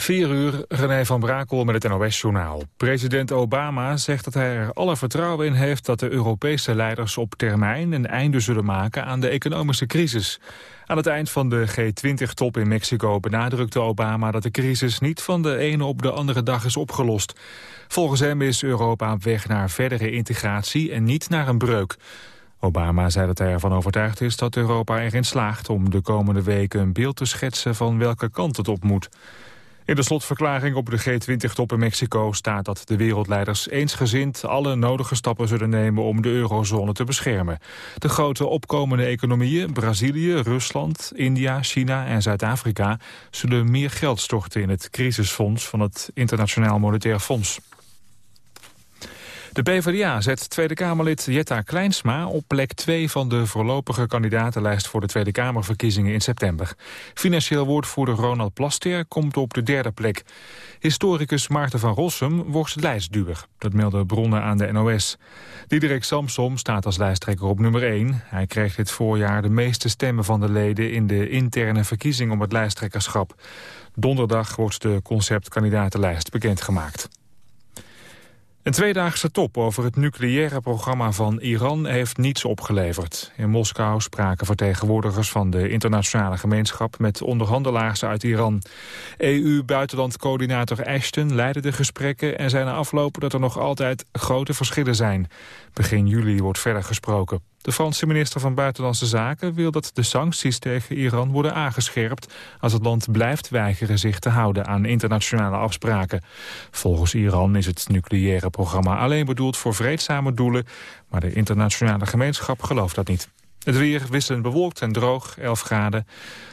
4 uur, René van Brakel met het NOS-journaal. President Obama zegt dat hij er alle vertrouwen in heeft... dat de Europese leiders op termijn een einde zullen maken aan de economische crisis. Aan het eind van de G20-top in Mexico benadrukte Obama... dat de crisis niet van de ene op de andere dag is opgelost. Volgens hem is Europa op weg naar verdere integratie en niet naar een breuk. Obama zei dat hij ervan overtuigd is dat Europa erin slaagt... om de komende weken een beeld te schetsen van welke kant het op moet. In de slotverklaring op de G20-top in Mexico staat dat de wereldleiders eensgezind alle nodige stappen zullen nemen om de eurozone te beschermen. De grote opkomende economieën, Brazilië, Rusland, India, China en Zuid-Afrika, zullen meer geld storten in het crisisfonds van het Internationaal Monetair Fonds. De PvdA zet Tweede Kamerlid Jetta Kleinsma op plek 2 van de voorlopige kandidatenlijst voor de Tweede Kamerverkiezingen in september. Financieel woordvoerder Ronald Plaster komt op de derde plek. Historicus Maarten van Rossum wordt lijstduwer. Dat melden bronnen aan de NOS. Diederik Samsom staat als lijsttrekker op nummer 1. Hij kreeg dit voorjaar de meeste stemmen van de leden in de interne verkiezing om het lijsttrekkerschap. Donderdag wordt de conceptkandidatenlijst bekendgemaakt. Een tweedaagse top over het nucleaire programma van Iran heeft niets opgeleverd. In Moskou spraken vertegenwoordigers van de internationale gemeenschap met onderhandelaars uit Iran. EU-buitenlandcoördinator Ashton leidde de gesprekken en zei na afloop dat er nog altijd grote verschillen zijn. Begin juli wordt verder gesproken. De Franse minister van Buitenlandse Zaken wil dat de sancties tegen Iran worden aangescherpt als het land blijft weigeren zich te houden aan internationale afspraken. Volgens Iran is het nucleaire programma alleen bedoeld voor vreedzame doelen, maar de internationale gemeenschap gelooft dat niet. Het weer wisselend bewolkt en droog, 11 graden.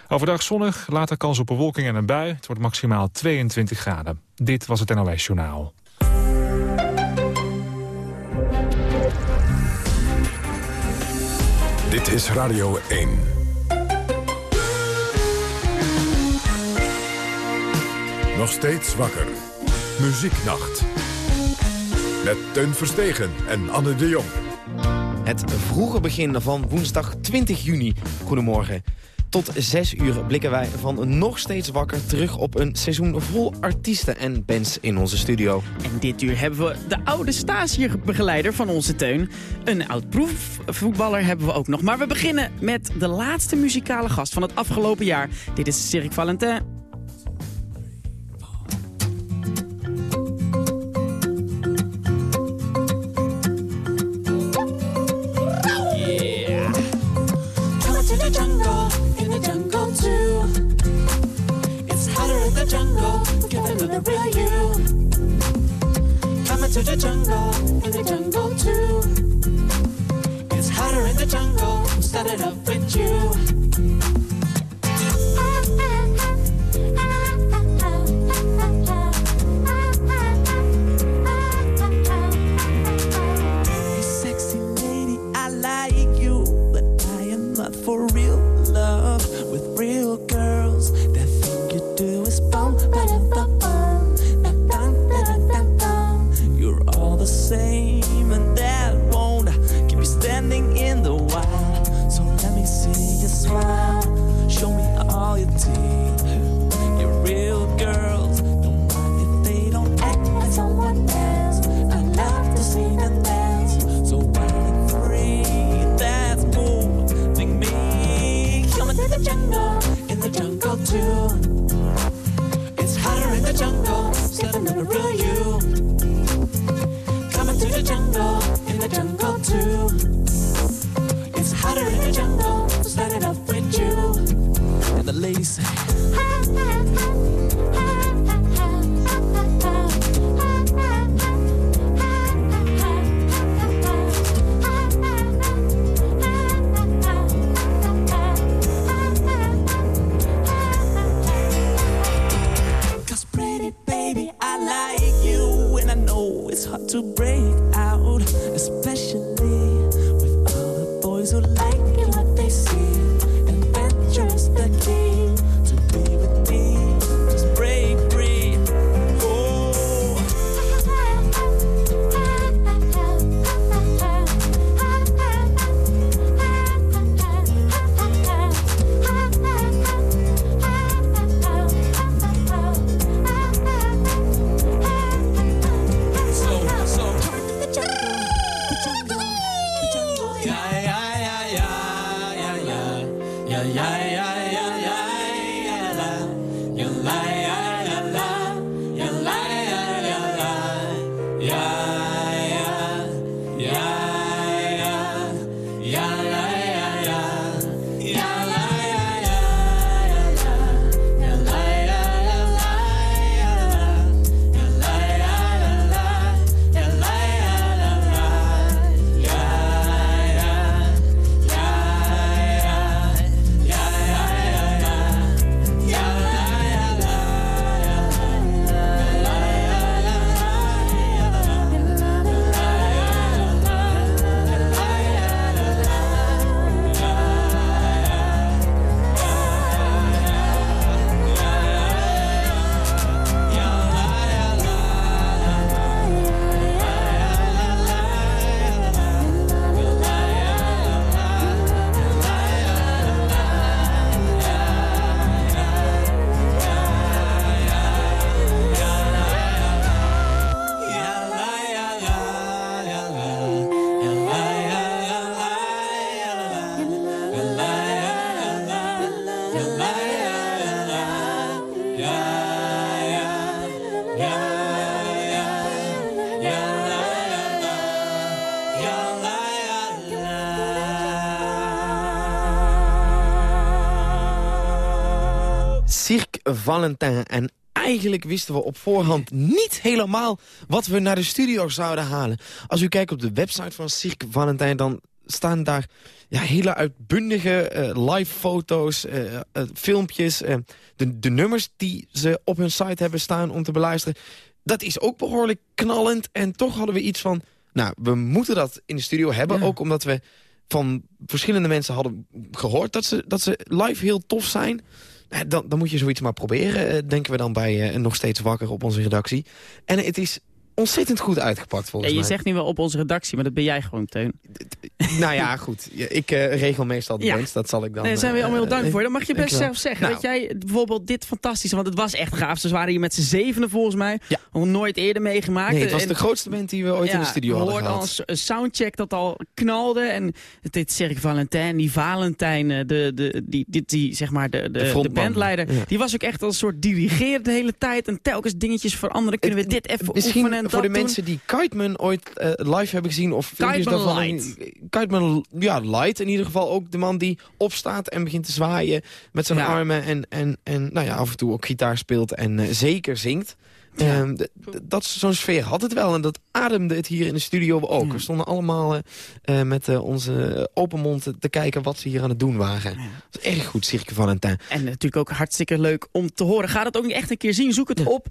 Overdag zonnig, later kans op bewolking en een bui. Het wordt maximaal 22 graden. Dit was het NOS Journaal. Dit is Radio 1. Nog steeds wakker. Muzieknacht. Met Teun Verstegen en Anne de Jong. Het vroege begin van woensdag 20 juni. Goedemorgen. Tot 6 uur blikken wij van nog steeds wakker terug op een seizoen vol artiesten en bands in onze studio. En dit uur hebben we de oude stagebegeleider van onze teun. Een oud proefvoetballer hebben we ook nog. Maar we beginnen met de laatste muzikale gast van het afgelopen jaar. Dit is Cyril Valentin. The real you. Coming to the jungle, in the jungle too. It's hotter in the jungle, started up with you. Valentin. En eigenlijk wisten we op voorhand niet helemaal wat we naar de studio zouden halen. Als u kijkt op de website van Cirque Valentin, dan staan daar ja, hele uitbundige uh, live foto's, uh, uh, filmpjes. de, de nummers die ze op hun site hebben staan om te beluisteren. Dat is ook behoorlijk knallend. En toch hadden we iets van, nou, we moeten dat in de studio hebben. Ook omdat we van verschillende mensen hadden gehoord dat ze, dat ze live heel tof zijn. Dan, dan moet je zoiets maar proberen, eh, denken we dan bij uh, Nog Steeds Wakker op onze redactie. En het is ontzettend goed uitgepakt volgens ja, je mij. Zegt nu wel op onze redactie, maar dat ben jij gewoon, Teun. nou ja, goed. Ik uh, regel meestal de ja. dat zal ik dan... Nee, daar zijn we allemaal heel dankbaar voor. Dan mag je best zelf zeggen. Nou. Dat jij bijvoorbeeld dit fantastische, want het was echt gaaf. Ze waren hier met z'n zevenen volgens mij. Ja. Nog nooit eerder meegemaakt. Nee, het was de grootste band die we ooit in de studio hadden gehad. We hoorden al een soundcheck dat al knalde. En dit Cirque Valentin, die Valentijn, de, de, die, die, die, zeg maar de, de, de, bandleider. Die was ook echt als een soort dirigeer de hele tijd. En telkens dingetjes veranderen. Kunnen we dit even oefenen voor de doen? mensen die Kiteman ooit uh, live hebben gezien... of filmpjes daarvan. Light. Kiteman, ja, Light in ieder geval. Ook de man die opstaat en begint te zwaaien met zijn Ja. armen... En, en, en nou ja, af en toe ook gitaar speelt en eh, zeker zingt. D- d- dat Zo'n sfeer had het wel en dat ademde het hier in de studio ook. Ja. We stonden allemaal eh, eh, met eh, onze open mond te- kijken wat ze hier aan het doen waren. Dat is erg goed, Cirque Valentin. En natuurlijk ook hartstikke leuk om te horen. Ga dat ook niet echt een keer zien. Zoek het op.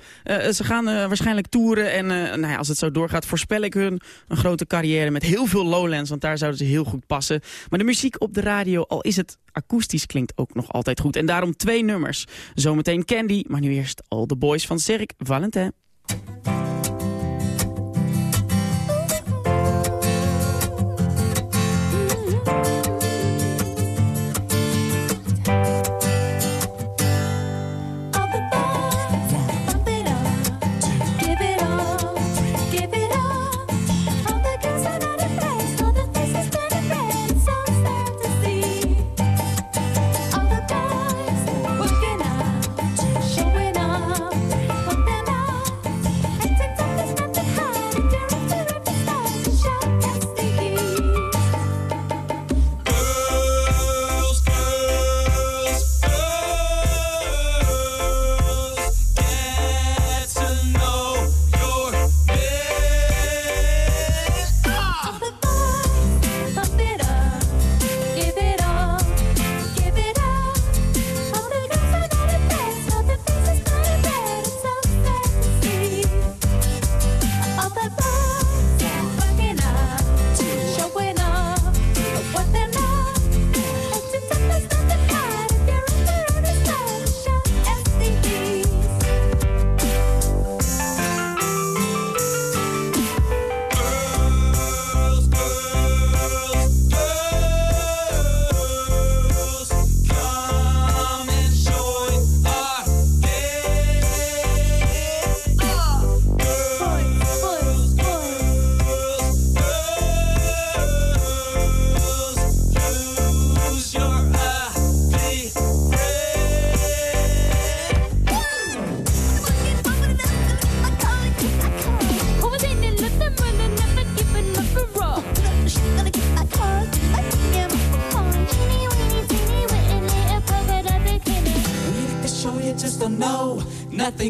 Ze gaan waarschijnlijk toeren. En nou ja, als het zo doorgaat, voorspel ik hun een grote carrière met heel veel Lowlands. Want daar zouden ze heel goed passen. Maar de muziek op de radio, al is het akoestisch, klinkt ook nog altijd goed. En daarom twee nummers. Zometeen Candy, maar nu eerst All the Boys van Cirque Valentin. All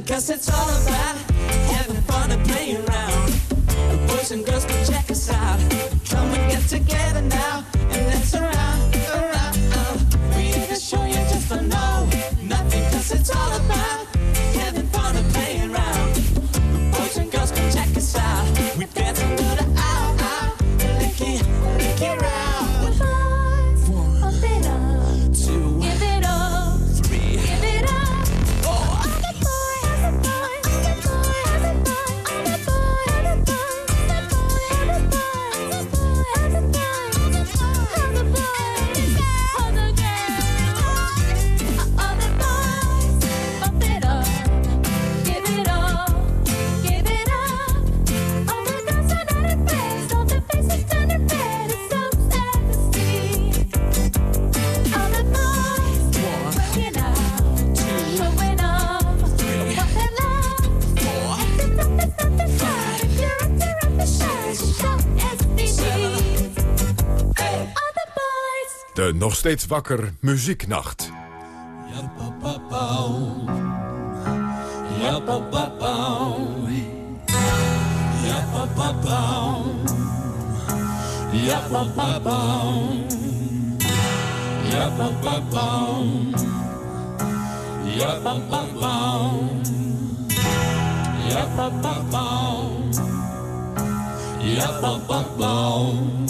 'Cause it's. nog steeds wakker muzieknacht. Ja, pa, pa, pa, ja, pa, pa, pa. ja, pa, pa, pa. ja, pa, pa, pa. ja, pa, pa, pa. ja, pa, pa, pa. ja, pa, pa, pa. ja, pa, pa, pa.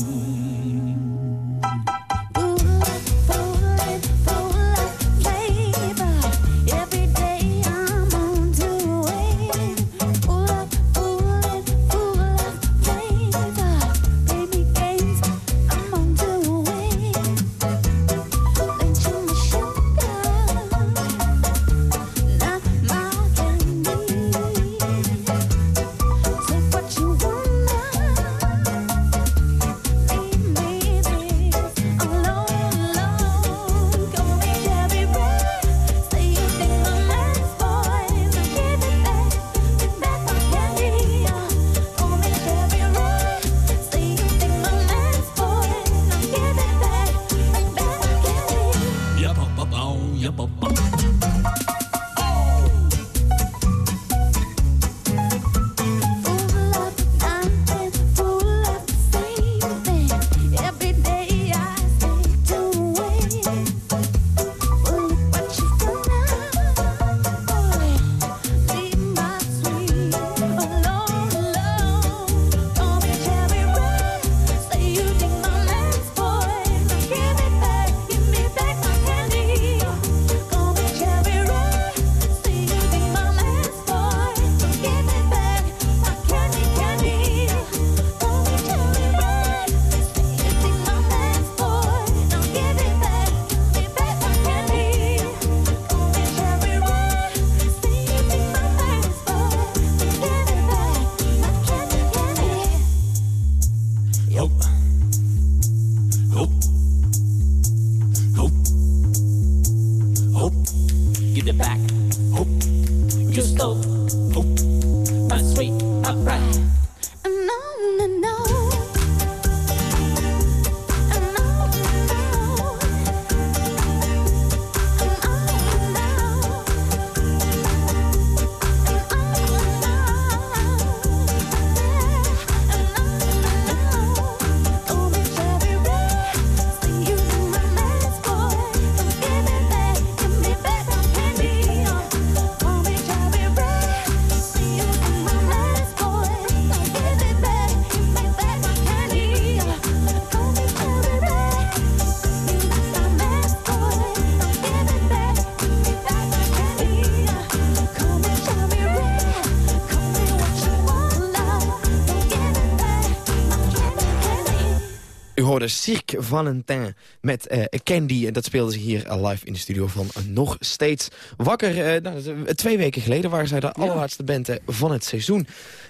hoorde Cirque Valentin met eh, Candy. En dat speelden ze hier live in de studio van Nog Steeds Wakker. Eh, nou, eh, twee weken geleden waren zij de ja. allerlaatste band van het seizoen.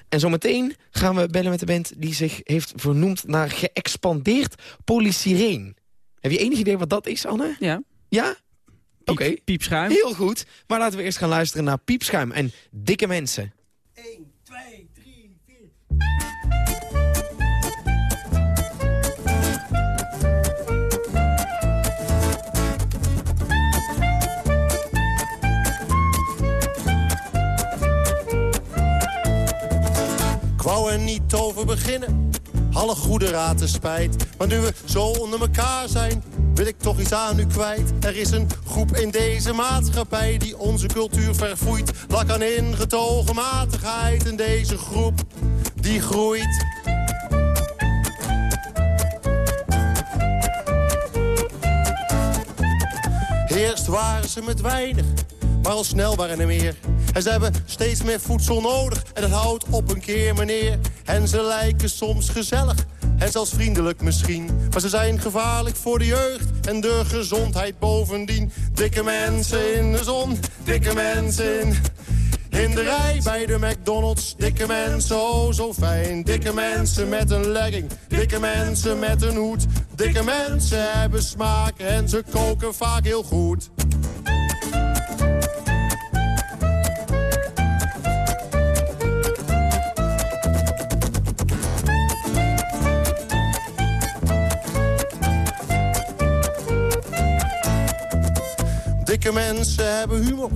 En zometeen gaan we bellen met de band die zich heeft vernoemd... naar geëxpandeerd Polysirene. Heb je enig idee wat dat is, Anne? Ja. Ja? Oké. Piepschuim. Heel goed. Maar laten we eerst gaan luisteren naar Piepschuim en Dikke Mensen. Wou er niet over beginnen. Alle goede raad is spijt. Maar nu we zo onder elkaar zijn, wil ik toch iets aan u kwijt. Er is een groep in deze maatschappij die onze cultuur verfoeit. Lak aan ingetogen matigheid. En deze groep, die groeit. Eerst waren ze met weinig, maar al snel waren er meer. En ze hebben steeds meer voedsel nodig en dat houdt op een keer, meneer. En ze lijken soms gezellig en zelfs vriendelijk misschien. Maar ze zijn gevaarlijk voor de jeugd en de gezondheid bovendien. Dikke mensen in de zon, dikke mensen in... In de rij bij de McDonald's, dikke mensen, oh zo fijn. Dikke mensen met een legging, dikke mensen met een hoed. Dikke mensen hebben smaak en ze koken vaak heel goed. Mensen hebben humor.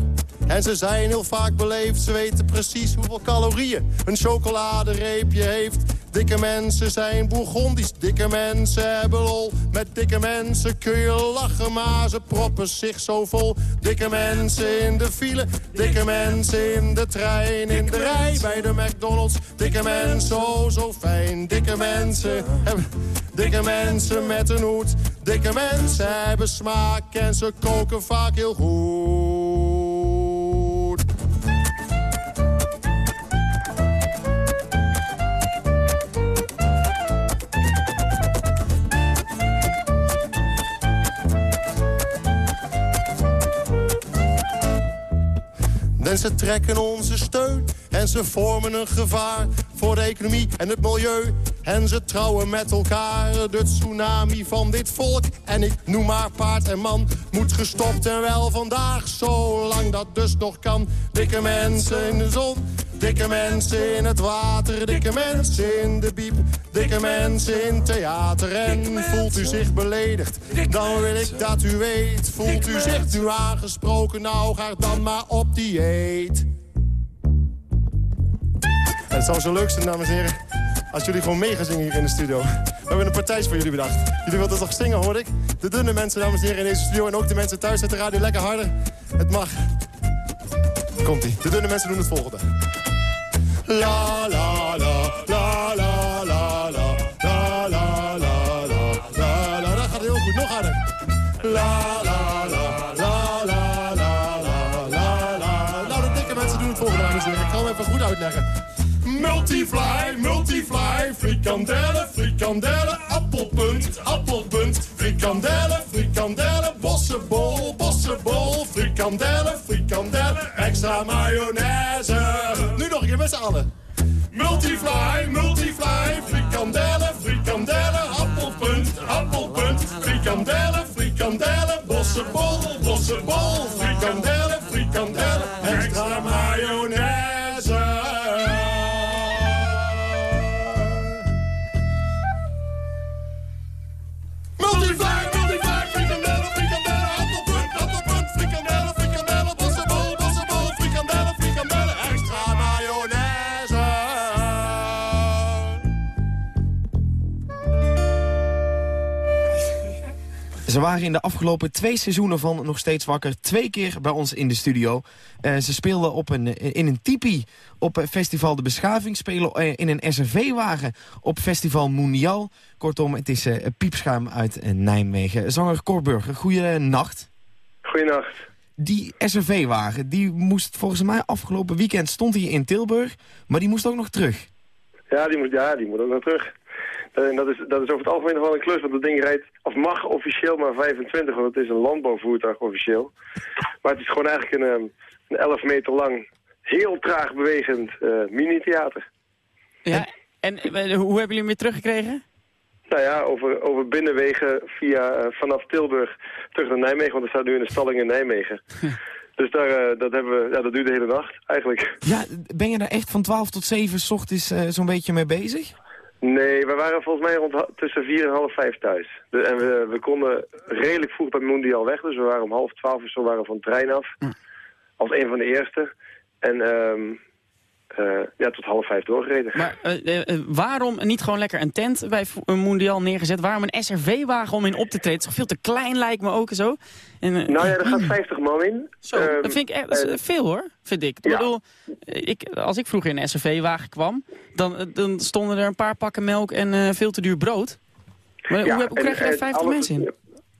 En ze zijn heel vaak beleefd. Ze weten precies hoeveel calorieën een chocoladereepje heeft. Dikke mensen zijn bourgondisch. Dikke mensen hebben lol. Met dikke mensen kun je lachen, maar ze proppen zich zo vol. Dikke mensen in de file. Dikke mensen in de trein. In de rij bij de McDonald's. Dikke mensen, oh zo fijn. Dikke mensen hebben... Dikke mensen met een hoed. Dikke mensen hebben smaak en ze koken vaak heel goed. Ze trekken onze steun en ze vormen een gevaar voor de economie en het milieu. En ze trouwen met elkaar. De tsunami van dit volk, en ik noem maar paard en man, moet gestopt en wel vandaag, zolang dat dus nog kan. Dikke mensen in de zon, dikke mensen in het water, dikke mensen in de biep, dikke mensen in theater. En voelt u zich beledigd, dan wil ik dat u weet. Voelt u zich nu aangesproken, nou ga dan maar op dieet. En het zou zo leuk zijn, dames en heren, als jullie gewoon mee gaan zingen hier in de studio. We hebben een partijtje voor jullie bedacht. Jullie wilden toch zingen, hoor ik? De dunne mensen, dames en heren, in deze studio en ook de mensen thuis zetten de radio lekker harder. Het mag. Komt-ie. De dunne mensen doen het volgende. La la la, la la la la, la la la la, la la. Dat gaat heel goed, nog harder. La la la, la la la la, la la. Nou, de dikke mensen doen het volgende, aan en. Ik ga hem even goed uitleggen. Multifly, multifly, frikandellen, frikandellen, appelpunt, appelpunt, frikandellen, frikandellen, bossenbol, bossenbol, frikandellen, frikandellen, extra mayonaise. Multifly, multifly, frikandellen, frikandellen, appelpunt, appelpunt, frikandellen, frikandellen, bossenbol, bossenbol, frikandellen, Ze waren in de afgelopen twee seizoenen van Nog Steeds Wakker... twee keer bij ons in de studio. Eh, ze speelden op een, in een tipi op eh, Festival De Beschaving... spelen eh, in een SRV-wagen op Festival Mundial. Kortom, het is piepschuim uit Nijmegen. Zanger Corburger, goeie nacht. Goedenacht. Die SRV-wagen, die moest volgens mij afgelopen weekend... stond hij in Tilburg, maar die moest ook nog terug. Ja, die moet, ja, die moet ook nog terug. Eh, En dat is, dat is over het algemeen nog wel een klus, want dat ding rijdt, of mag officieel maar 25, want het is een landbouwvoertuig officieel. Maar het is gewoon eigenlijk een, ehm, een 11 meter lang, heel traag bewegend eh, mini-theater. Ja, en eh, hoe hebben jullie hem weer teruggekregen? Nou ja, over, over binnenwegen via, eh, vanaf Tilburg terug naar Nijmegen, want er staat nu in de stalling in Nijmegen. Dus daar, dat, hebben we, ja, dat duurt de hele nacht, eigenlijk. Ja, ben je daar echt van 12 tot 7 's ochtends eh, zo'n beetje mee bezig? Nee, we waren volgens mij rond tussen vier en half vijf thuis. De- en we, we konden redelijk vroeg bij Mondial weg. Dus we waren om half twaalf of zo waren van de trein af. Als een van de eerste. En ehm, eh, ja, tot half vijf doorgereden. Maar eh, eh, waarom niet gewoon lekker een tent bij een mondial neergezet? Waarom een SRV-wagen om in op te treden? Het is toch veel te klein lijkt me ook en zo. En, Nou ja, er gaat 50 man in. Zo, Ehm, dat vind ik echt veel hoor, vind ik. Ik ja. bedoel, ik, als ik vroeger in een SRV-wagen kwam, dan, dan stonden er een paar pakken melk en veel te duur brood. Maar ja, hoe, hoe en- krijg je daar en 50 alles- mensen in?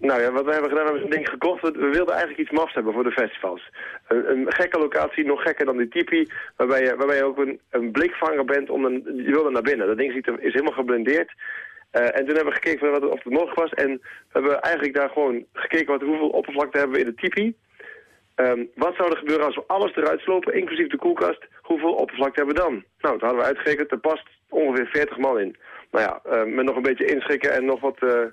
Nou ja, wat we hebben gedaan, we hebben een ding gekocht. We, wilden eigenlijk iets mafs hebben voor de festivals. Een, een gekke locatie, nog gekker dan die tipi, waarbij je, waarbij je ook een, een blikvanger bent om een, je wilde naar binnen. Dat ding er, is helemaal geblendeerd. Eh, en toen hebben we gekeken wat, of het mogelijk was. En we hebben eigenlijk daar gewoon gekeken wat, hoeveel oppervlakte hebben we in de tipi. Ehm, wat zou er gebeuren als we alles eruit slopen, inclusief de koelkast? Hoeveel oppervlakte hebben we dan? Nou, dat hadden we uitgerekend. Er past ongeveer 40 man in. Nou ja, eh, met nog een beetje inschikken en nog wat, eh,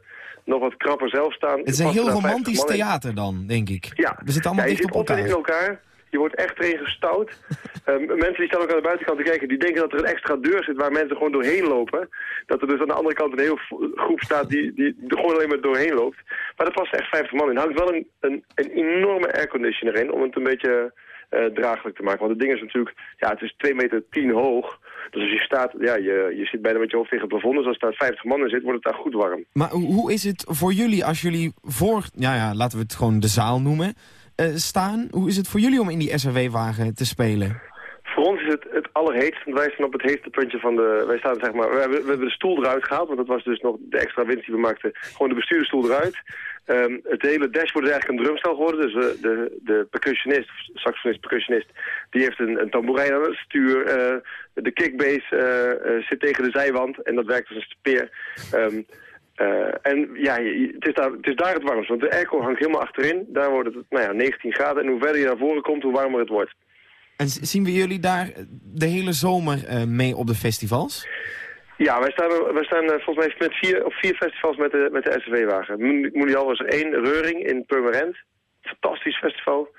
nog wat krapper zelf staan. Het is een heel daar 50 romantisch theater dan, denk ik. Ja. We zitten allemaal ja, je dicht zit op elkaar. in elkaar. Je wordt echt erin gestouwd. Ehm, mensen die staan ook aan de buitenkant te kijken, die denken dat er een extra deur zit waar mensen gewoon doorheen lopen. Dat er dus aan de andere kant een heel v- groep staat die, die er gewoon alleen maar doorheen loopt. Maar er past echt 50 man in. Er hangt wel een, een, een enorme airconditioner in om het een beetje draaglijk te maken. Want het ding is natuurlijk, ja, het is 2 meter 10 hoog. Dus als je staat, ja, je, je zit bijna met je hoofd tegen het plafond. Dus als daar 50 man in zit, wordt het daar goed warm. Maar hoe hoe is het voor jullie als jullie voor, ja, ja, laten we het gewoon de zaal noemen, eh, staan? Hoe is het voor jullie om in die SRW-wagen te spelen? Voor ons is het het allerheetst, want wij staan op het heetste puntje van de... Wij staan, zeg maar, we hebben, we hebben de stoel eruit gehaald, want dat was dus nog de extra winst die we maakten. Gewoon de bestuurdersstoel eruit. Ehm, het hele dashboard is eigenlijk een drumstel geworden, dus eh, de, de percussionist, of saxofonist, percussionist, die heeft een, een tamboerijn aan het stuur. eh, de kickbase eh, zit tegen de zijwand en dat werkt als een speer. Ehm, eh, en ja, het is, daar, het is daar het warmst, want de airco hangt helemaal achterin. Daar wordt het nou ja, 19 graden en hoe verder je naar voren komt, hoe warmer het wordt. En zien we jullie daar de hele zomer mee op de festivals? Ja, wij staan, wij staan eh, volgens mij met vier, op vier festivals met de, met de SRV-wagen. Mondial was er één, Reuring in Purmerend. Fantastisch festival.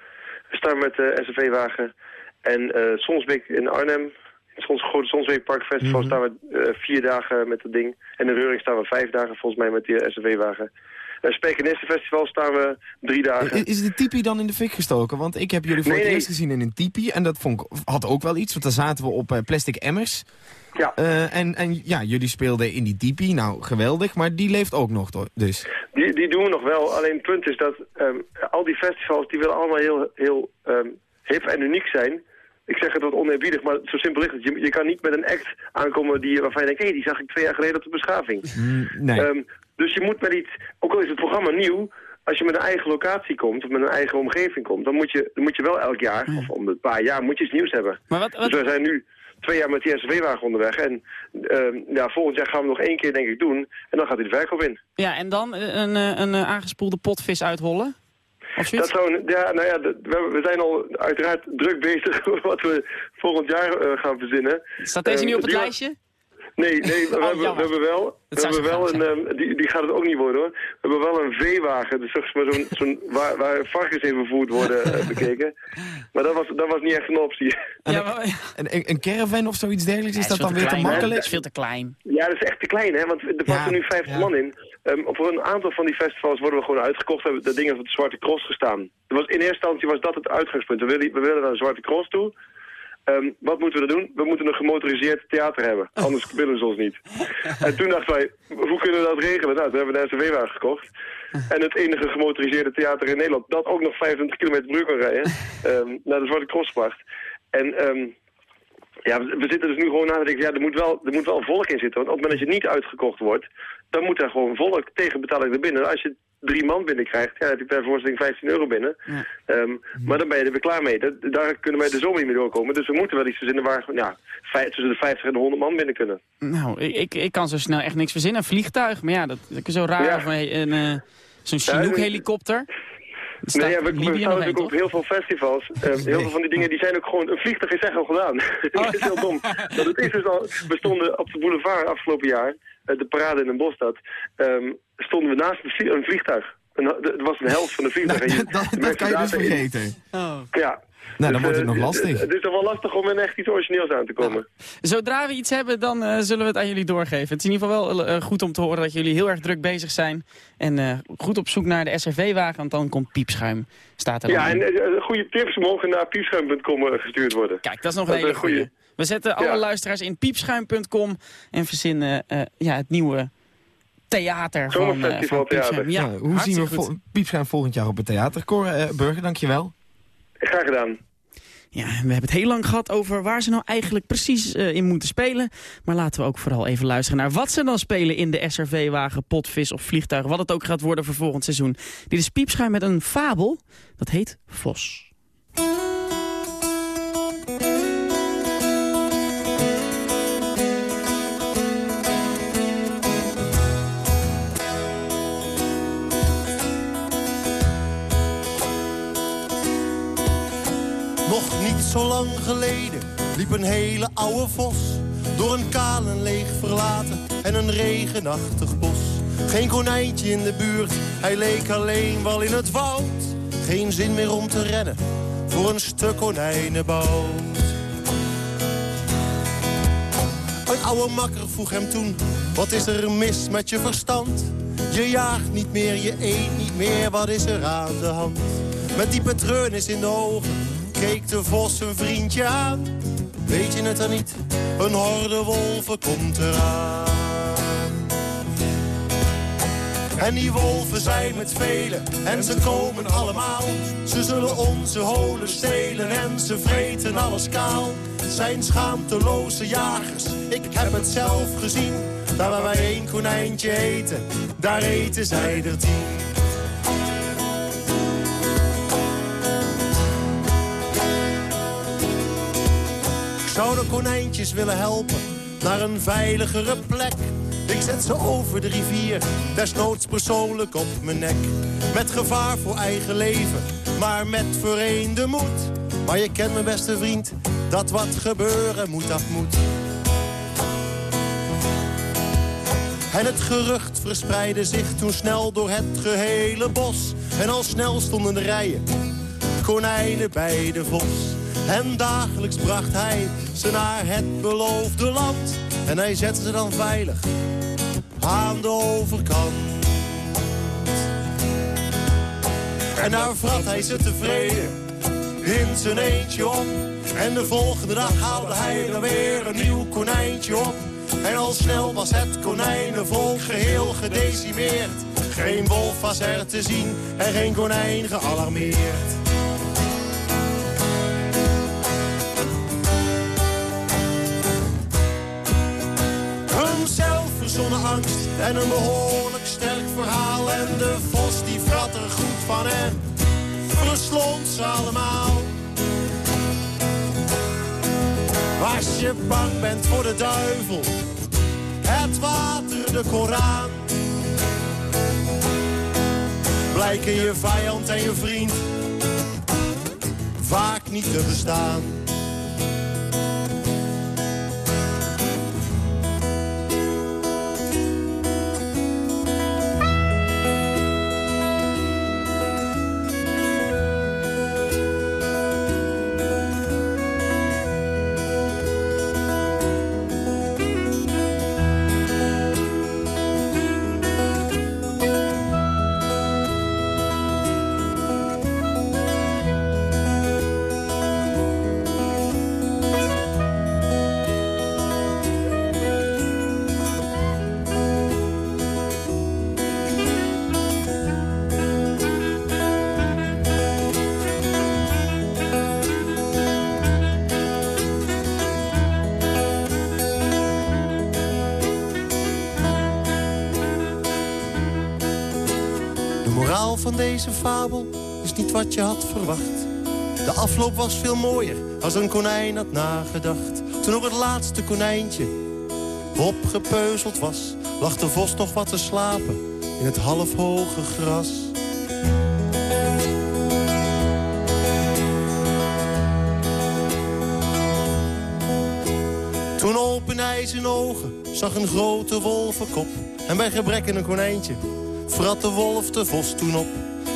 We staan met de SRV-wagen. En eh Sonsbeek in Arnhem, het Sons, grote Sonsbeekpark Festival, staan we eh, vier dagen met het ding. En in Reuring staan we vijf dagen volgens mij met die SRV-wagen. En Festival staan we drie dagen. Is de tipi dan in de fik gestoken? Want ik heb jullie voor Nee, het nee. eerst gezien in een tipi. En dat vond ik, had ook wel iets, want daar zaten we op eh, plastic emmers. Ja. Eh, en, en ja, jullie speelden in die tipi. Nou, geweldig. Maar die leeft ook nog dus. Die, die doen we nog wel. Alleen het punt is dat ehm, al die festivals die willen allemaal heel, heel ehm, hip en uniek zijn. Ik zeg het wat oneerbiedig, maar zo simpel is het. Je, je kan niet met een act aankomen die, waarvan je denkt... hé, die zag ik twee jaar geleden op de beschaving. Mm, nee. Ehm, dus je moet met iets, ook al is het programma nieuw... als je met een eigen locatie komt of met een eigen omgeving komt... dan moet je, dan moet je wel elk jaar, of om een paar jaar, moet je iets nieuws hebben. Maar wat, wat, Dus we zijn nu twee jaar met die SRV-wagen onderweg. En ehm, ja, volgend jaar gaan we nog één keer denk ik doen. En dan gaat hij de verkoop in. ja, en dan eh, een, eh, een, eh, aangespoelde potvis uithollen? Dat zou, een- ja, nou ja, we, zijn al uiteraard druk bezig wat we volgend jaar gaan verzinnen. Staat deze nu op het lijstje? Nee, nee, we, Oh, hebben, we hebben wel, we hebben wel een, ehm, die, die gaat het ook niet worden hoor. We hebben wel een veewagen, dus zeg maar zo'n, zo'n, waar, waar varkens in vervoerd worden eh, bekeken. Maar dat was, dat was niet echt een optie. Ja, maar, een, een caravan of zoiets dergelijks, is Ja, dat dan weer te klein, makkelijk? Dat is veel te klein. Ja, dat is echt te klein, hè? Want er passen Ja, nu 50 ja. man in. Ehm, voor een aantal van die festivals worden we gewoon uitgekocht. We hebben dat ding op de Zwarte Cross gestaan. Was, in eerste instantie was dat het uitgangspunt. We willen, we willen naar de Zwarte Cross toe. Ehm, wat moeten we er doen? We moeten een gemotoriseerd theater hebben. Anders willen ze ons niet. En toen dachten wij, hoe kunnen we dat regelen? Nou, toen hebben we een SRW-wagen gekocht. En het enige gemotoriseerde theater in Nederland... dat ook nog 25 km per kan rijden... ehm, naar de Zwarte Cross gebracht. En... ehm, ja, we zitten dus nu gewoon na te denken, ja, er moet, wel, er moet wel volk in zitten. Want op het moment dat je niet uitgekocht wordt, dan moet er gewoon volk tegen betaling er binnen. Als je drie man binnenkrijgt, ja, heb je per voorstelling 15 euro binnen. Ja. Ehm, maar dan ben je er weer klaar mee. Dat, daar kunnen wij de zomer niet meer doorkomen. Dus we moeten wel iets verzinnen waar ja, vijf- tussen de 50 en de 100 man binnen kunnen. Nou, ik, ik, kan zo snel echt niks verzinnen. Een vliegtuig, maar ja, dat, dat is zo raar. Ja. Eh, Zo'n Chinook-helikopter. Er staat Nee, ja, we, staan één, natuurlijk op heel veel festivals. Ehm, heel veel van die dingen die zijn ook gewoon... Een vliegtuig is echt al gedaan. dat is heel dom. Dat het is dus al, we stonden op de boulevard afgelopen jaar, de parade in een bosstad, ehm, stonden we naast een, vlie- een vliegtuig. Een, het was een helft van de vliegtuig. Nou, dat, kan je dus vergeten. Oh. Ja, Nou, dan Dus, wordt het eh, nog lastig. Het is toch wel lastig om in echt iets origineels aan te komen. Zodra we iets hebben, dan eh, zullen we het aan jullie doorgeven. Het is in ieder geval wel eh, goed om te horen dat jullie heel erg druk bezig zijn. En eh, goed op zoek naar de SRV-wagen, want dan komt piepschuim. Staat er dan Ja, in. en eh, goede tips mogen naar piepschuim.com eh, gestuurd worden. Kijk, dat is nog Dat een hele goede. We zetten alle Ja. luisteraars in piepschuim.com en verzinnen eh, ja, het nieuwe theater van, eh Zomerfestival van Piepschuim. theater. Ja, Nou, hoe zien we vol Piepschuim volgend jaar op het theater? Cor eh, Burger, dankjewel. Graag gedaan. Ja, we hebben het heel lang gehad over waar ze nou eigenlijk precies in moeten spelen. Maar laten we ook vooral even luisteren naar wat ze dan spelen in de SRV-wagen, potvis of vliegtuig. Wat het ook gaat worden voor volgend seizoen. Dit is Piepschuim met een fabel. Dat heet Vos. Nog niet zo lang geleden liep een hele oude vos door een kaal en leeg verlaten en een regenachtig bos. Geen konijntje in de buurt, hij leek alleen wel in het woud. Geen zin meer om te rennen voor een stuk konijnenbout. Een oude makker vroeg hem toen, wat is er mis met je verstand? Je jaagt niet meer, je eet niet meer, wat is er aan de hand? Met diepe treurnis in de ogen keek de vos zijn vriendje aan. Weet je het dan niet, een horde wolven komt eraan. En die wolven zijn met velen en ze komen allemaal. Ze zullen onze holen stelen en ze vreten alles kaal. Zijn schaamteloze jagers, ik heb het zelf gezien. Daar waar wij één konijntje eten, daar eten zij er tien. Zou de konijntjes willen helpen naar een veiligere plek. Ik zet ze over de rivier, desnoods persoonlijk op mijn nek. Met gevaar voor eigen leven, maar met vereende moed. Maar je kent mijn beste vriend, dat wat gebeuren moet, dat moet. En het gerucht verspreidde zich toen snel door het gehele bos. En al snel stonden de rijen konijnen bij de vos. En dagelijks bracht hij ze naar het beloofde land. En hij zette ze dan veilig aan de overkant. En daar vrat hij ze tevreden in zijn eentje op. En de volgende dag haalde hij er weer een nieuw konijntje op. En al snel was het konijnenvolk geheel gedecimeerd. Geen wolf was er te zien en geen konijn gealarmeerd. Zelfverzonnen angst en een behoorlijk sterk verhaal. En de vos die vrat er goed van en verslond ze allemaal. Als je bang bent voor de duivel, het water, de Koran. Blijken je vijand en je vriend vaak niet te bestaan. Van deze fabel is niet wat je had verwacht. De afloop was veel mooier als een konijn had nagedacht. Toen ook het laatste konijntje opgepeuzeld was... lag de vos nog wat te slapen in het halfhoge gras. Toen opende hij zijn ogen, zag een grote wolvenkop. En bij gebrek aan een konijntje, vrat de wolf de vos toen op.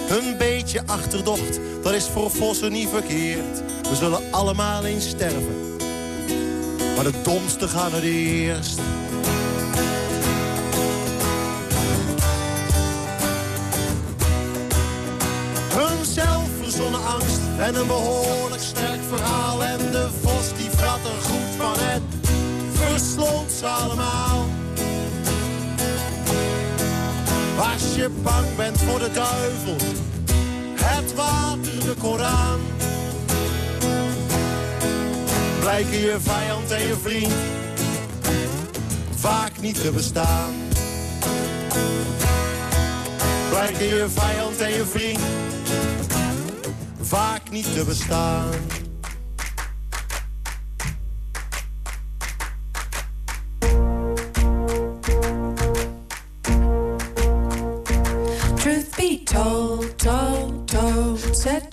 Een beetje achterdocht, dat is voor vossen niet verkeerd. We zullen allemaal eens sterven. Maar de domste gaan er eerst. Een zelfverzonnen angst en een behoorlijk sterk verhaal. En de vos die vrat er goed van het versloot ze allemaal. Als je bang bent voor de duivel, het water, de Koran. Blijken je vijand en je vriend vaak niet te bestaan. Blijken je vijand en je vriend vaak niet te bestaan.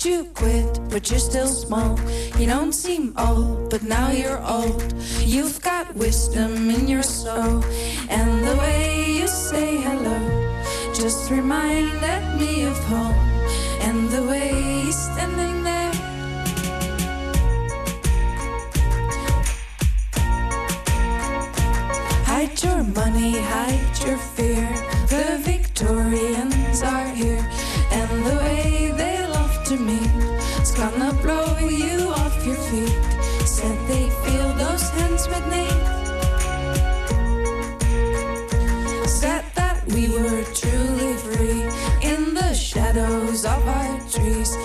You quit, but you're still small. You don't seem old, but now you're old. You've got wisdom in your soul, and the way you say hello just reminded me of home, and the way you're standing there. Hide your money, hide your fear. The Victorians are here, gonna blow you off your feet. Said they feel those hands beneath. Said that we were truly free in the shadows of our trees,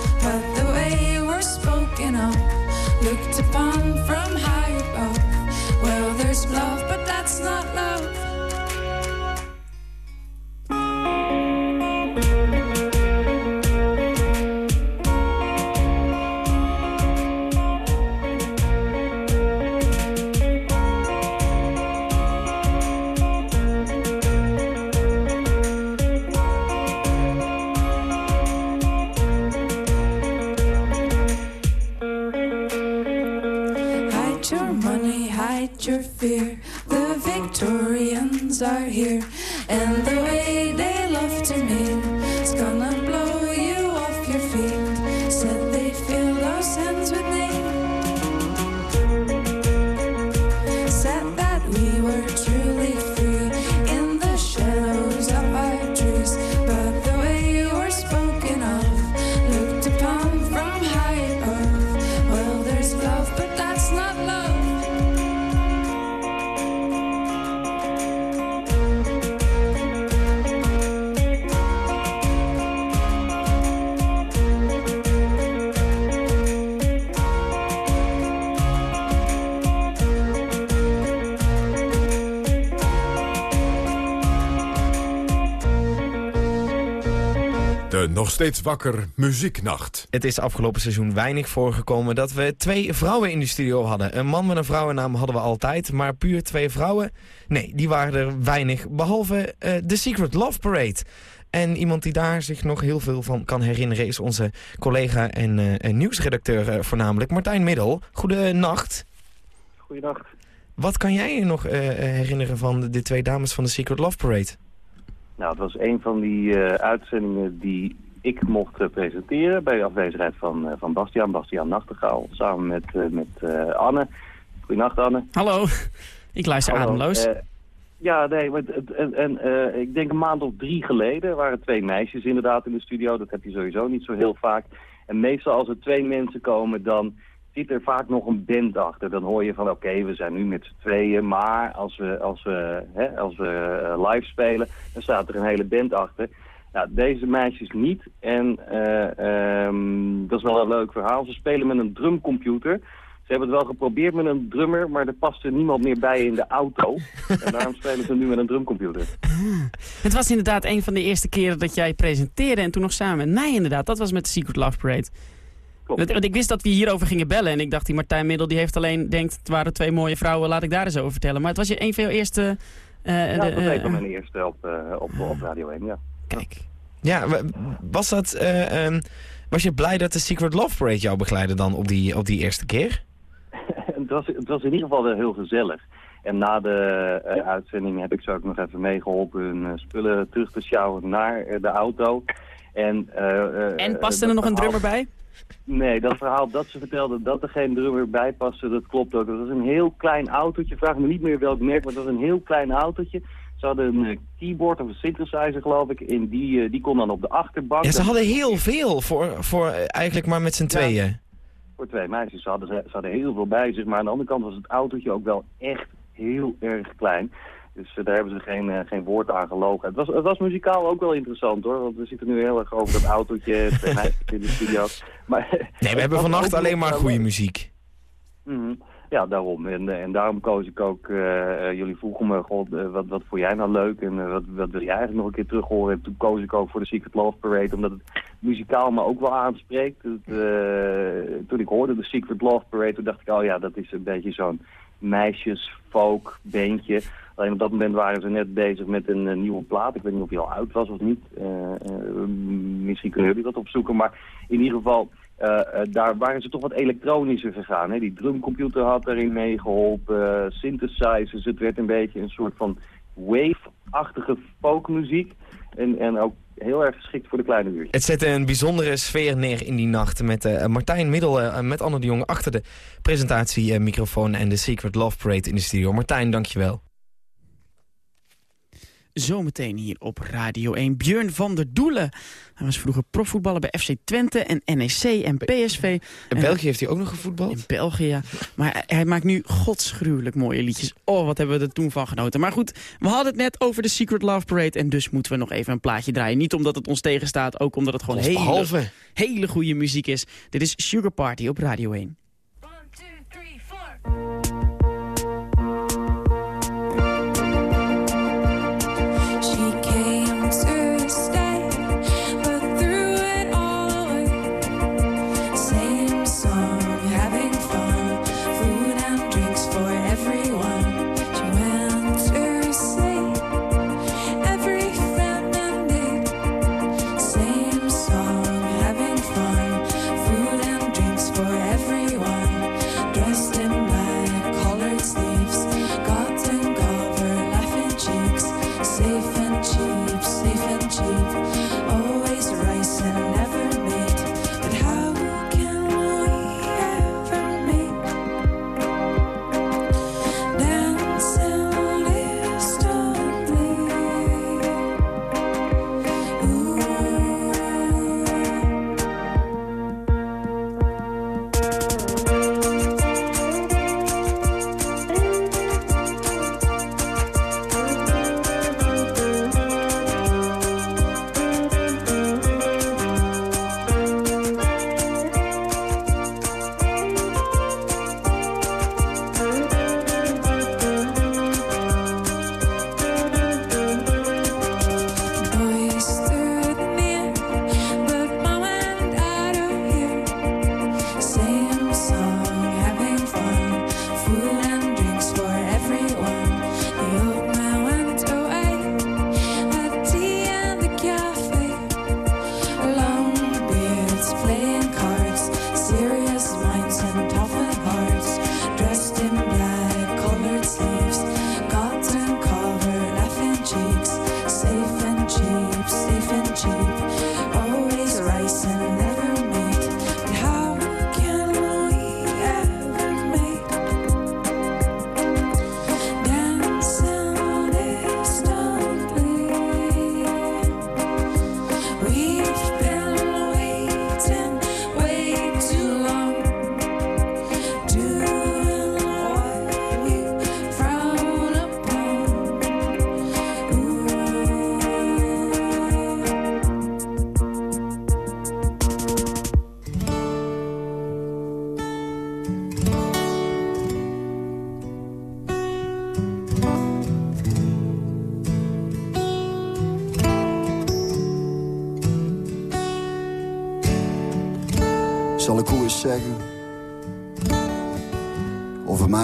steeds wakker muzieknacht. Het is afgelopen seizoen weinig voorgekomen dat we twee vrouwen in de studio hadden. Een man met een vrouwennaam hadden we altijd, maar puur twee vrouwen? Nee, die waren er weinig, behalve eh The Secret Love Parade. En iemand die daar zich nog heel veel van kan herinneren is onze collega en, eh, en nieuwsredacteur eh, voornamelijk, Martijn Middel. Goedenacht. Goeiedag. Wat kan jij je nog herinneren van de, de twee dames van The Secret Love Parade? Nou, het was een van die eh, uitzendingen die ik mocht eh, presenteren bij de afwezigheid van, eh, van Bastiaan, Bastiaan Nachtegaal, samen met, eh, met Anne. Goedenacht Anne. Hallo, ik luister Hallo. ademloos. Ja, nee, maar en, en, ik denk een maand of drie geleden waren twee meisjes inderdaad in de studio. Dat heb je sowieso niet zo heel vaak. En meestal als er twee mensen komen, dan zit er vaak nog een band achter. Dan hoor je van, oké, we zijn nu met z'n tweeën, maar als we, als we, hè, als we live spelen, dan staat er een hele band achter. Nou, deze meisjes niet. En eh, ehm, dat is wel een leuk verhaal. Ze spelen met een drumcomputer. Ze hebben het wel geprobeerd met een drummer, maar er paste niemand meer bij in de auto. en daarom spelen ze nu met een drumcomputer. Het was inderdaad een van de eerste keren dat jij presenteerde en toen nog samen met mij inderdaad. Dat was met de Secret Love Parade. Want, want ik wist dat we hierover gingen bellen en ik dacht die Martijn Middel die heeft alleen denkt het waren twee mooie vrouwen, laat ik daar eens over vertellen. Maar het was je een van jouw eerste... eh, ja, de, dat was een van mijn eerste op, eh, op, op Radio 1, ja. Kijk. Ja, wa- was dat... eh, ehm, was je blij dat de Secret Love Parade jou begeleidde dan op die, op die eerste keer? het, was, het was in ieder geval wel heel gezellig. En na de eh, uitzending heb ik ze ook nog even meegeholpen hun eh, spullen terug te sjouwen naar de auto. En, En past er nog een drummer bij? Nee, dat verhaal dat ze vertelde dat er geen drummer bij paste, dat klopt ook. Dat was een heel klein autootje. Vraag me niet meer welk merk, maar dat was een heel klein autootje. Ze hadden een eh, keyboard of een synthesizer, geloof ik. En die, eh, die kon dan op de achterbank. Ja, ze hadden heel veel voor, voor eh, eigenlijk maar met z'n tweeën. Voor twee meisjes. Ze hadden, ze, hadden heel veel bij zich. Maar aan de andere kant was het autootje ook wel echt heel erg klein. Dus daar hebben ze geen, geen woord aan gelogen. Het was, het was muzikaal ook wel interessant hoor. Want we zitten nu heel erg over dat autootje. Twee meisjes in de studio. Maar, Nee, we hebben vannacht alleen maar goede muziek. Mhm. Ja, daarom. En, eh, en daarom koos ik ook, eh, eh, jullie vroegen me, god, wat, wat vond jij nou leuk en wat, wat wil jij eigenlijk nog een keer terug horen? En toen koos ik ook voor de Secret Love Parade, omdat het muzikaal me ook wel aanspreekt. Het, toen ik hoorde de Secret Love Parade, toen dacht ik, oh ja, dat is een beetje zo'n meisjes-folk bandje. Alleen op dat moment waren ze net bezig met een nieuwe plaat. Ik weet niet of die al uit was of niet. Misschien kunnen jullie dat opzoeken. Maar in ieder geval, eh, eh, daar waren ze toch wat elektronischer gegaan. Hè? Die drumcomputer had daarin meegeholpen. eh, synthesizers. Het werd een beetje een soort van wave-achtige folkmuziek. En, en ook heel erg geschikt voor de kleine uurtjes. Het zette een bijzondere sfeer neer in die nacht met Martijn Middel, met Anne de Jong achter de presentatiemicrofoon en de Secret Love Parade in de studio. Martijn, dankjewel. Zometeen hier op Radio 1. Björn van der Doelen. Hij was vroeger profvoetballer bij FC Twente en NEC en PSV. In België heeft hij ook nog gevoetbald? In België, ja. Maar hij, hij maakt nu godsgruwelijk mooie liedjes. Oh, wat hebben we er toen van genoten. Maar goed, we hadden het net over de Secret Love Parade... en dus moeten we nog even een plaatje draaien. Niet omdat het ons tegenstaat, ook omdat het gewoon hele, hele goede muziek is. Dit is Sugar Party op Radio 1.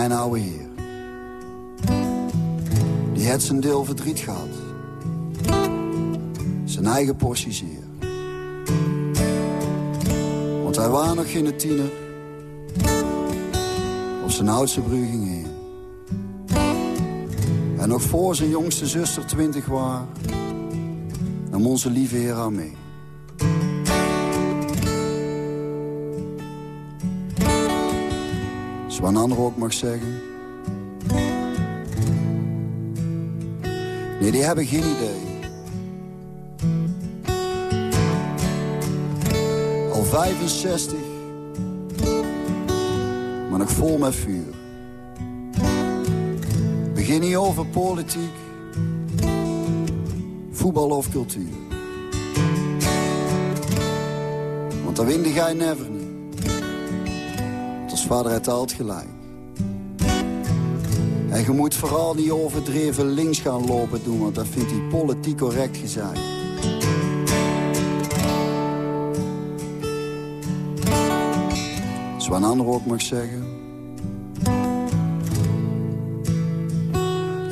Mijn oude heer. Die het zijn deel verdriet gehad. Zijn eigen portie zeer. Want hij was nog geen tiener. Of zijn oudste broer ging heen. En nog voor zijn jongste zuster twintig was, nam onze lieve heer aan mee. Zoals een ander ook mag zeggen. Nee, die hebben geen idee. Al 65, maar nog vol met vuur. Begin niet over politiek, voetbal of cultuur. Want dan winde jij never vader heeft altijd gelijk. En je moet vooral niet overdreven links gaan lopen doen, want dat vindt hij politiek correct gezegd. Een ander ook mag zeggen.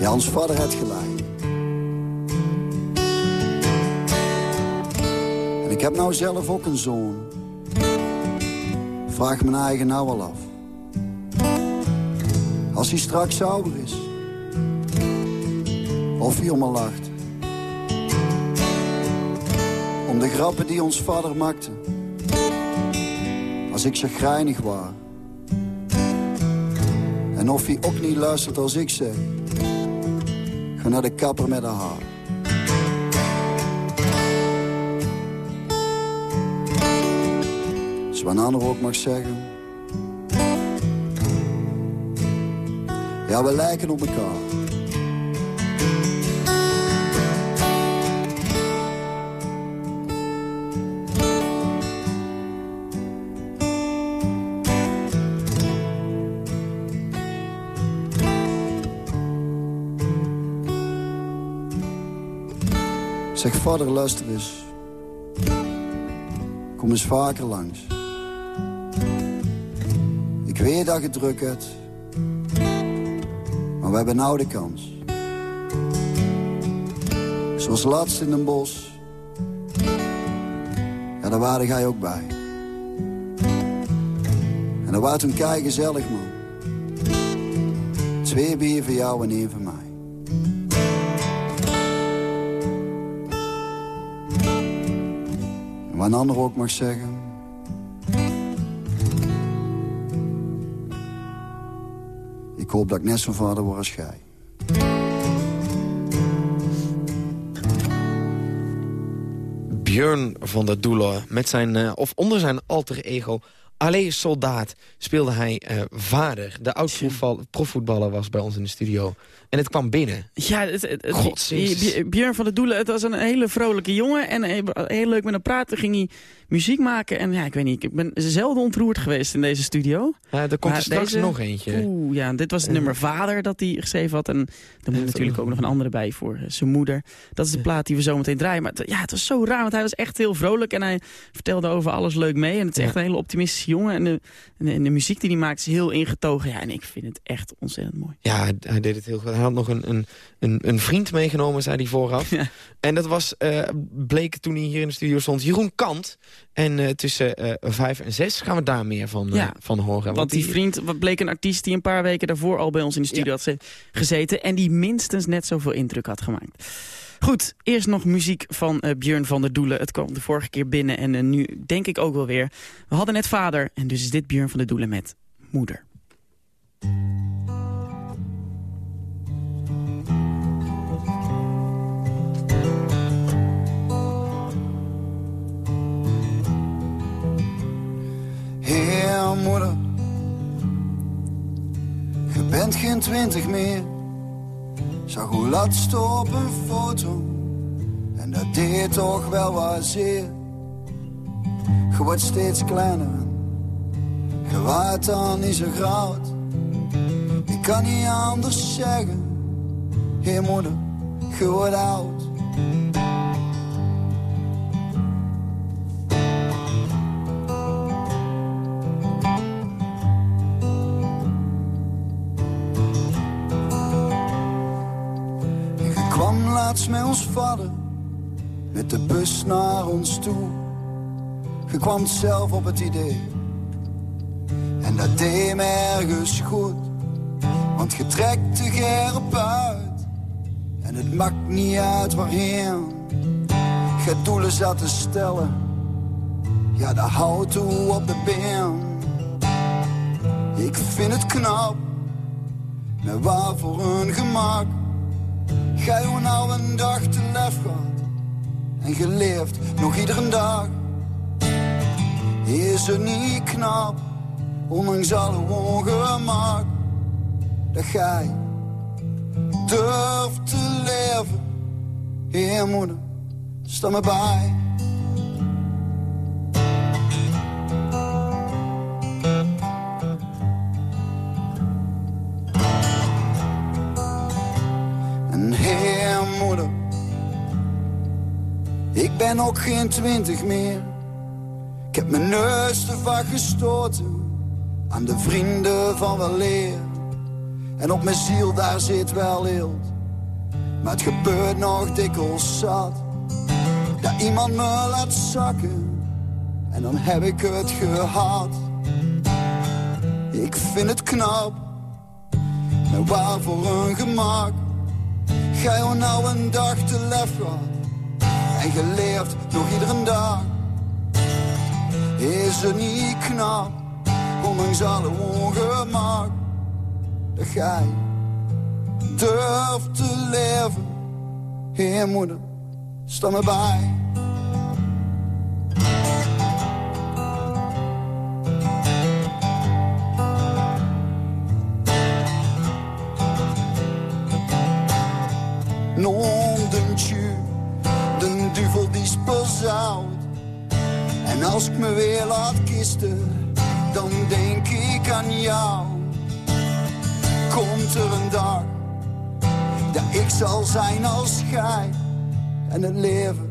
Jans vader heeft gelijk. En ik heb nou zelf ook een zoon. Vraag mijn eigen nou al af. Als hij straks zuiver is. Of hij om me lacht. Om de grappen die ons vader maakte. Als ik chagrijnig was. En of hij ook niet luistert als ik zeg. Ga naar de kapper met haar haar. Ander ook mag zeggen. Ja, we lijken op elkaar. Zeg vader, luister eens. Kom eens vaker langs. Ik weet dat je druk hebt. Hebben nou de kans. Zoals laatst in een bos. Ja, daar waren jij ook bij. En dat was toen kei gezellig, man. Twee bier voor jou en één voor mij. En wat een ander ook mag zeggen. Ik hoop dat ik net zo'n vader word als jij. Björn van der Doelen met zijn, eh, of onder zijn alter ego... Allee Soldaat speelde hij eh, vader. De oud-profvoetballer was bij ons in de studio. En het kwam binnen. Ja, het, het, Björn van der Doelen, het was een hele vrolijke jongen. En heel, leuk met hem praten, ging hij muziek maken. En ja, ik weet niet, ik ben zelden ontroerd geweest in deze studio. Ja, er komt Maar er straks deze- nog eentje. Oeh, ja, dit was het nummer Vader dat hij geschreven had. En er moet natuurlijk ook nog een andere bij voor eh, zijn moeder. Dat is de plaat die we zo meteen draaien. Maar ja, het was zo raar, want hij was echt heel vrolijk. En hij vertelde over alles leuk mee. En het is echt een hele optimistische jongen. En de, en de, en de muziek die hij maakt is heel ingetogen. Ja, en ik vind het echt ontzettend mooi. Ja, hij- hij deed het heel goed. Hij had nog een, een, een, een vriend meegenomen, zei hij vooraf. En dat was, eh, bleek toen hij hier in de studio stond, Jeroen Kant. En eh, tussen eh, vijf en zes gaan we daar meer van, Ja, van horen. Want die vriend wat bleek een artiest die een paar weken daarvoor al bij ons in de studio had ze- gezeten. En die minstens net zoveel indruk had gemaakt. Goed, eerst nog muziek van eh, Björn van der Doelen. Het kwam de vorige keer binnen en nu denk ik ook wel weer. We hadden net vader en dus is dit Björn van der Doelen met moeder. Heer moeder, je bent geen twintig meer. Zag hoe laatst op een foto, en dat deed toch wel wat zeer. Je wordt steeds kleiner, je waart dan niet zo groot. Ik kan niet anders zeggen, heer moeder, je wordt oud. Kwam laatst met ons vader, met de bus naar ons toe. Je kwam zelf op het idee, en dat deed me ergens goed. Want je trekt te gerp uit, en het maakt niet uit waarheen. Je doelen zat te stellen, ja dat houdt toe op de been. Ik vind het knap, met waar voor een gemak. Gij hoe nou een dag te lef gehad en geleefd nog iedere dag. Is het niet knap, ondanks alle ongemak, dat gij durft te leven. Heer moeder, sta me bij. Ben ook geen twintig meer. Ik heb mijn neus vaak gestoten aan de vrienden van wel leer. En op mijn ziel daar zit wel eelt, maar het gebeurt nog dikwijls zat. Dat iemand me laat zakken en dan heb ik het gehad. Ik vind het knap, maar waarvoor een gemak. Gij hoe nou een dag te lef en geleefd nog iedere dag. Is het niet knap, ondanks alle ongemak, dat gij durft te leven. Heer moeder, sta me bij. En als ik me weer laat kisten, dan denk ik aan jou. Komt er een dag, dat ik zal zijn als gij. En het leven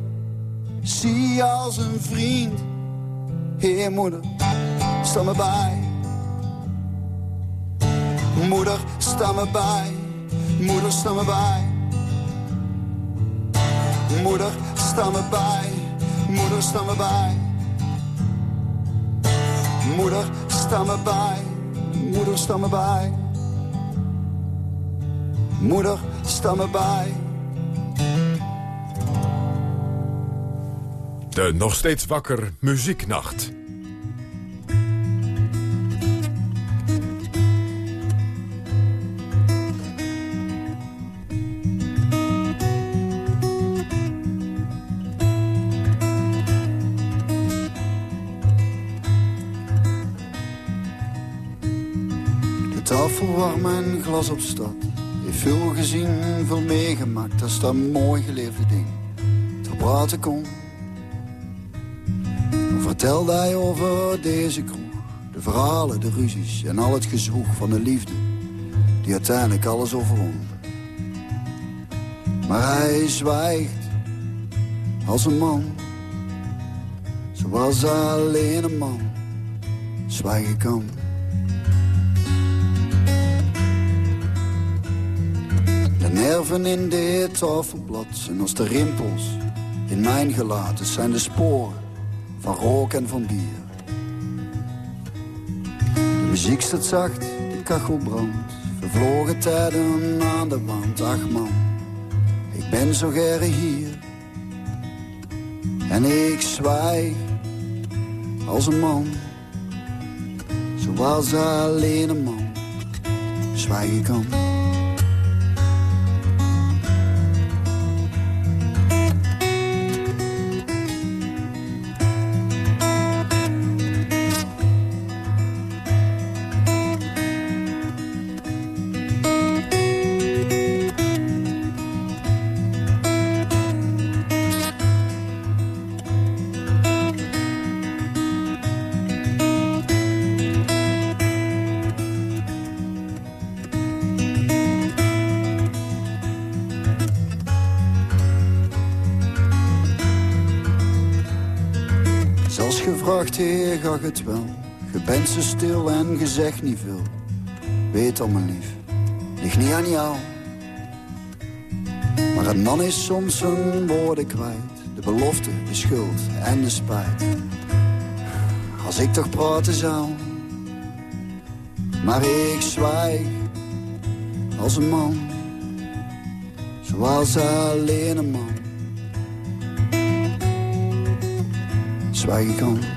zie als een vriend. Heer moeder, sta me bij. Moeder, sta me bij. Moeder, sta me bij. Moeder, sta me bij. Moeder, sta me bij. Moeder, sta me bij. Moeder, sta me bij. Moeder, sta me bij. De nog steeds wakker muzieknacht. Waar mijn glas op staat, heeft veel gezien, veel meegemaakt. Dat is dat mooi geleefde ding, te praten kon. Vertelde hij over deze kroeg, de verhalen, de ruzies en al het gezwoeg van de liefde, die uiteindelijk alles overwon. Maar hij zwijgt als een man, zoals alleen een man zwijgen kan. Nerven in dit tafelblad zijn als de rimpels in mijn gelaat. Het zijn de sporen van rook en van bier. De muziek staat zacht, de kachel brandt. Vervlogen tijden aan de wand, ach man. Ik ben zo gerre hier. En ik zwijg als een man. Zoals alleen een man zwijgen kan. Ga het wel. Je bent zo stil en je zegt niet veel. Weet al, mijn lief, ligt niet aan jou. Maar een man is soms zijn woorden kwijt. De belofte, de schuld en de spijt. Als ik toch praten zou. Maar ik zwijg als een man. Zoals alleen een man. Zwijgen kan.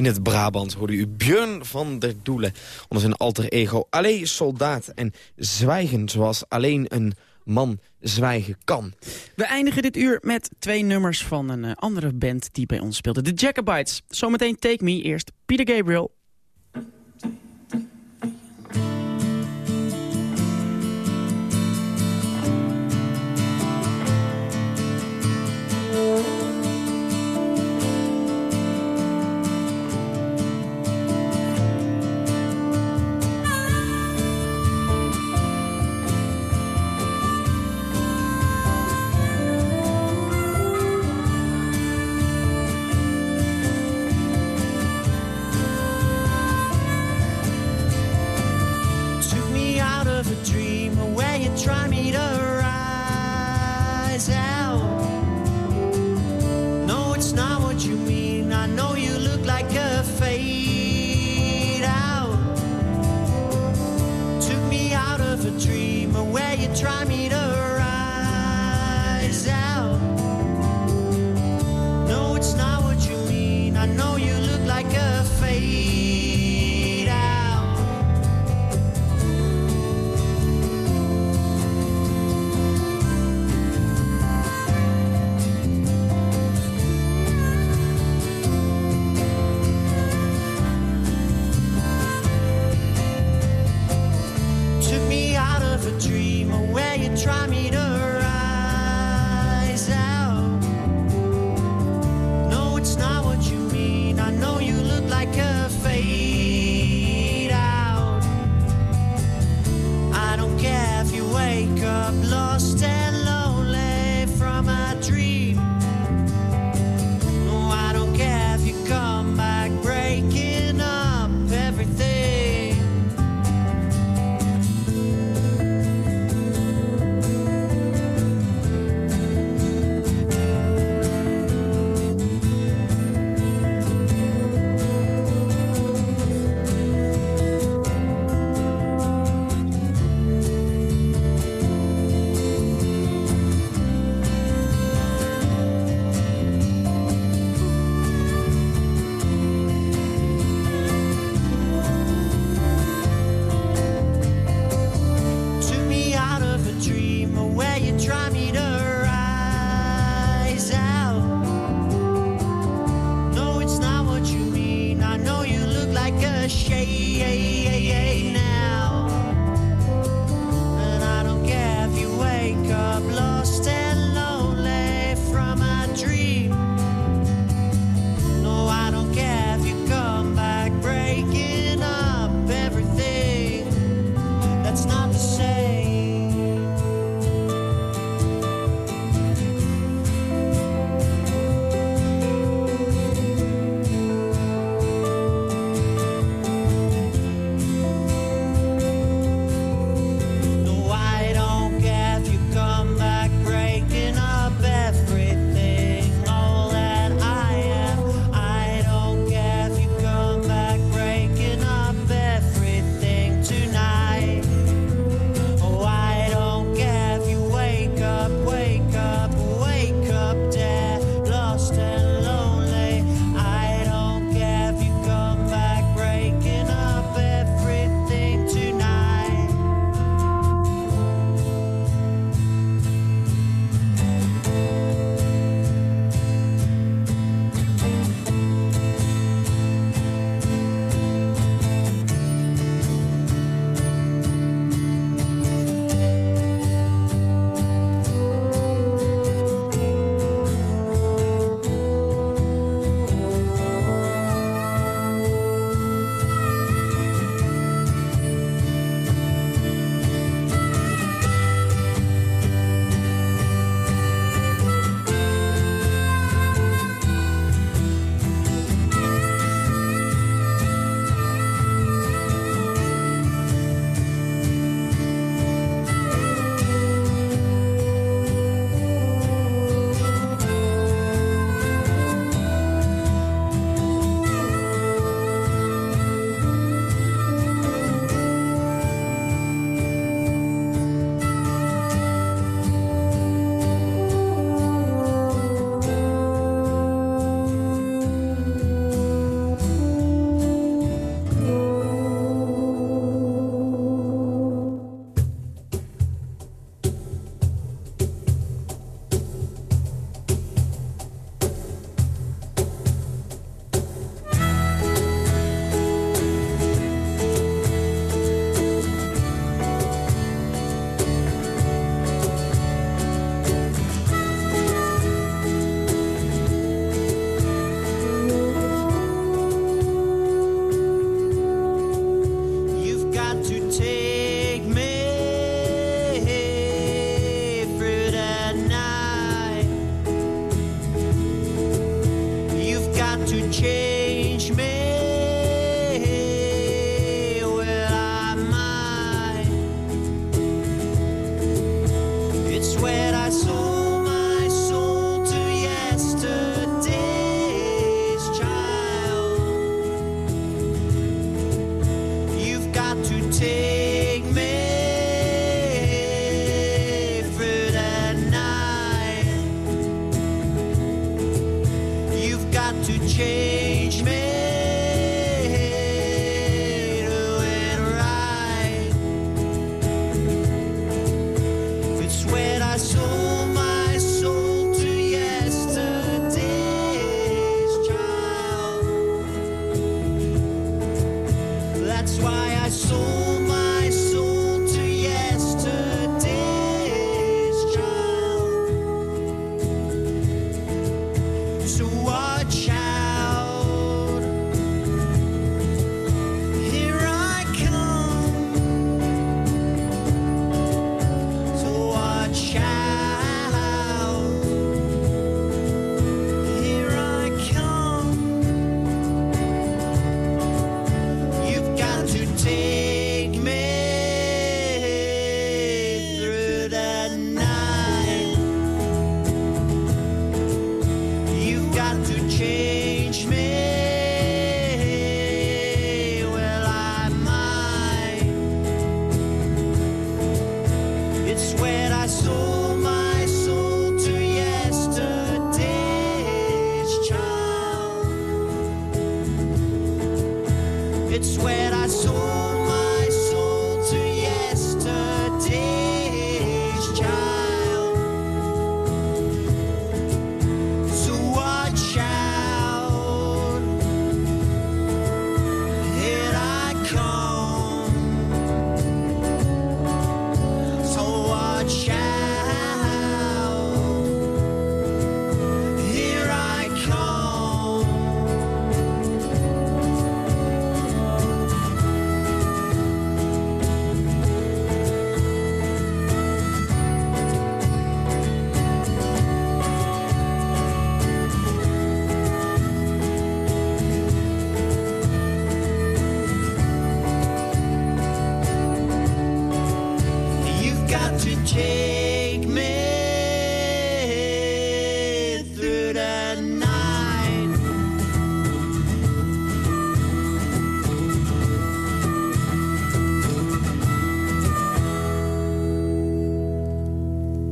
In het Brabant hoorde u Björn van der Doelen onder zijn alter ego. Allee soldaat en zwijgen zoals alleen een man zwijgen kan. We eindigen dit uur met twee nummers van een eh, andere band die bij ons speelde. De Jacobites. Zometeen Take Me, eerst Peter Gabriel.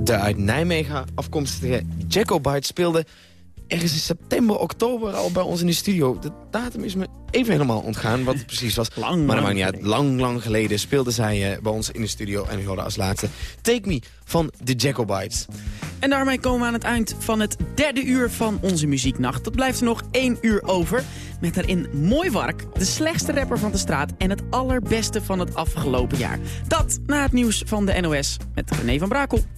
De uit Nijmegen afkomstige Jacobite speelde ergens in september, oktober al bij ons in de studio. De datum is me even helemaal ontgaan wat het precies was. Lang, maar dat maakt niet uit. Lang, lang geleden speelde zij eh, bij ons in de studio. En u hoorde als laatste Take Me van de Jacobites. En daarmee komen we aan het eind van het derde uur van onze muzieknacht. Dat blijft er nog één uur over. Met daarin Mooi Wark, de slechtste rapper van de straat... en het allerbeste van het afgelopen jaar. Dat na het nieuws van de NOS met René van Brakel.